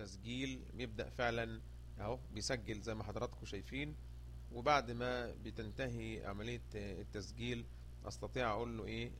التسجيل بيبدأ فعلا أهو بيسجل زي ما حضراتكم شايفين. وبعد ما بتنتهي عملية التسجيل أستطيع أقول له إيه؟